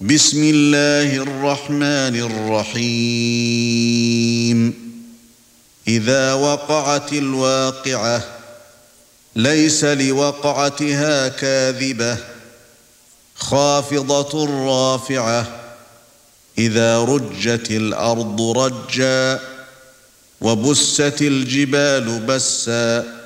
بسم الله الرحمن الرحيم. إذا وقعت الواقعة ليس لوقعتها كاذبة. خافضة رافعة إذا رجت الأرض رجا وبست الجبال بسا.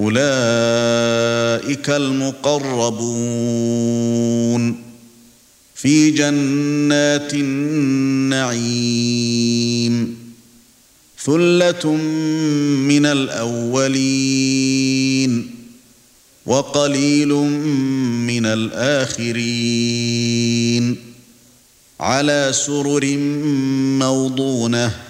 أولئك المقربون في جنات النعيم ثلة من الأولين وقليل من الآخرين على سرر موضونة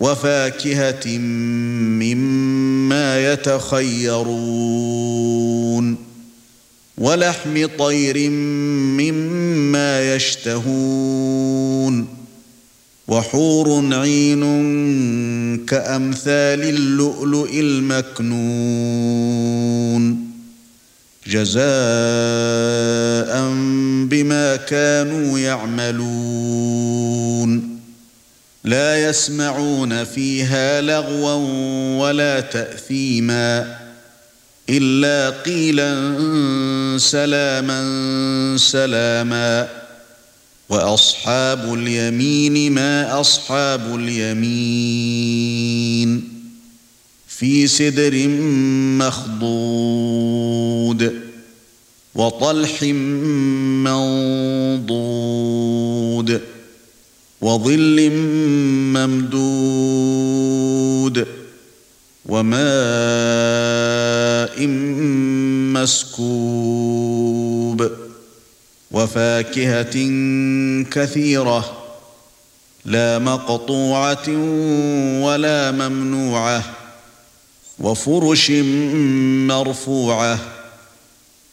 وفاكهة مما يتخيرون ولحم طير مما يشتهون وحور عين كأمثال اللؤلؤ المكنون جزاء بما كانوا يعملون لا يسمعون فيها لغوا ولا تأثيما إلا قيلا سلاما سلاما وأصحاب اليمين ما أصحاب اليمين في سدر مخضود وطلح منضود وظل ممدود وماء مسكوب وفاكهة كثيرة لا مقطوعة ولا ممنوعة وفرش مرفوعة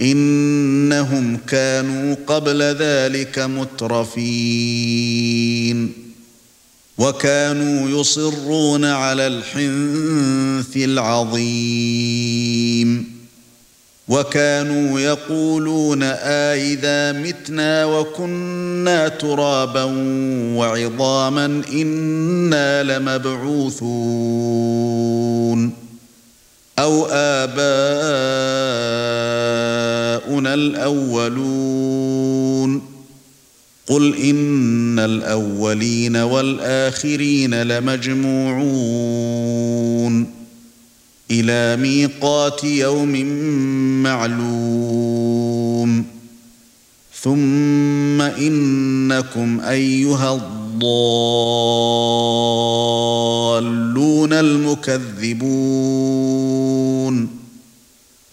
إنهم كانوا قبل ذلك مترفين. وكانوا يصرون على الحنث العظيم. وكانوا يقولون آئذا متنا وكنا ترابا وعظاما إنا لمبعوثون. أو آباؤنا الأولون. قل إن الأولين والآخرين لمجموعون. إلى ميقات يوم معلوم. ثم إنكم أيها الضالون الضالون المكذبون.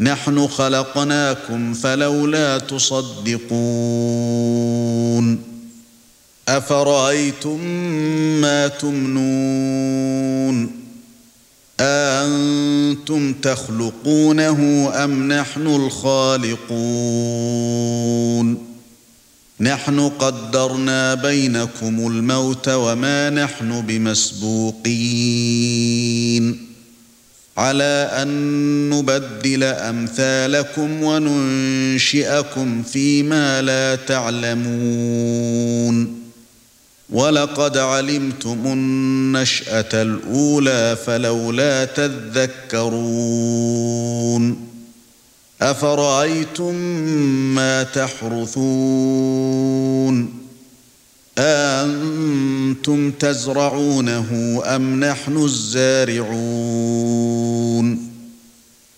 نحن خلقناكم فلولا تصدقون أفرأيتم ما تمنون أأنتم تخلقونه أم نحن الخالقون نحن قدرنا بينكم الموت وما نحن بمسبوقين على أن نبدل أمثالكم وننشئكم فيما لا تعلمون. ولقد علمتم النشأة الأولى فلولا تذكرون. أفرأيتم ما تحرثون؟ أنتم تزرعونه أم نحن الزارعون؟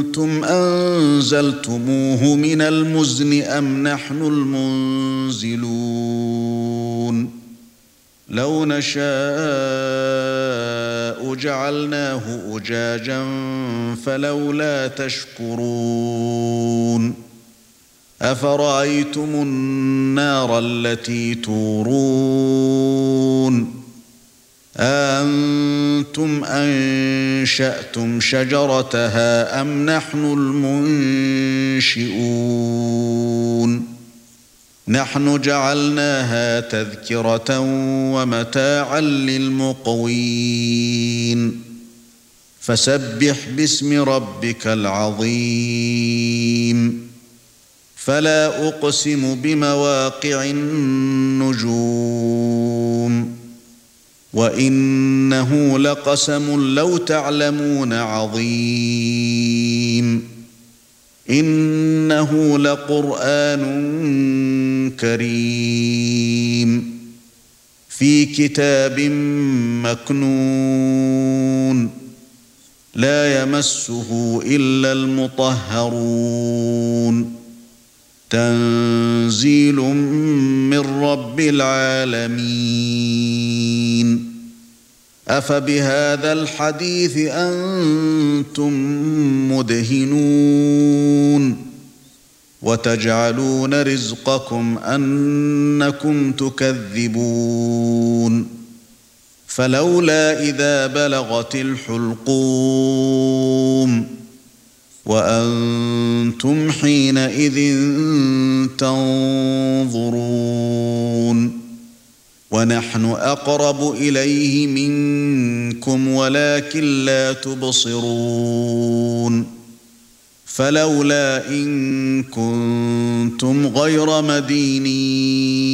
أنتم أنزلتموه من المزن أم نحن المنزلون؟ لو نشاء جعلناه أجاجا فلولا تشكرون. أفرأيتم النار التي تورون؟ أنتم انشاتم شجرتها ام نحن المنشئون نحن جعلناها تذكره ومتاعا للمقوين فسبح باسم ربك العظيم فلا اقسم بمواقع النجوم وإنه لقسم لو تعلمون عظيم. إنه لقرآن كريم. في كتاب مكنون. لا يمسه إلا المطهرون. تنزيل من رب العالمين. أفبهذا الحديث أنتم مدهنون. وتجعلون رزقكم أنكم تكذبون. فلولا إذا بلغت الحلقوم. وأنتم حينئذ تنظرون ونحن أقرب إليه منكم ولكن لا تبصرون فلولا إن كنتم غير مدينين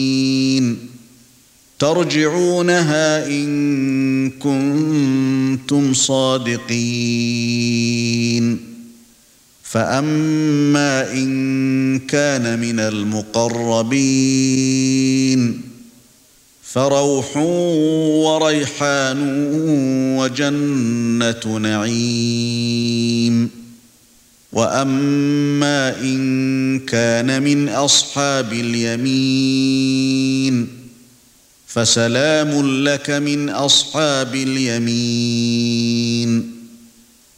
ترجعونها إن كنتم صادقين فاما ان كان من المقربين فروح وريحان وجنه نعيم واما ان كان من اصحاب اليمين فسلام لك من اصحاب اليمين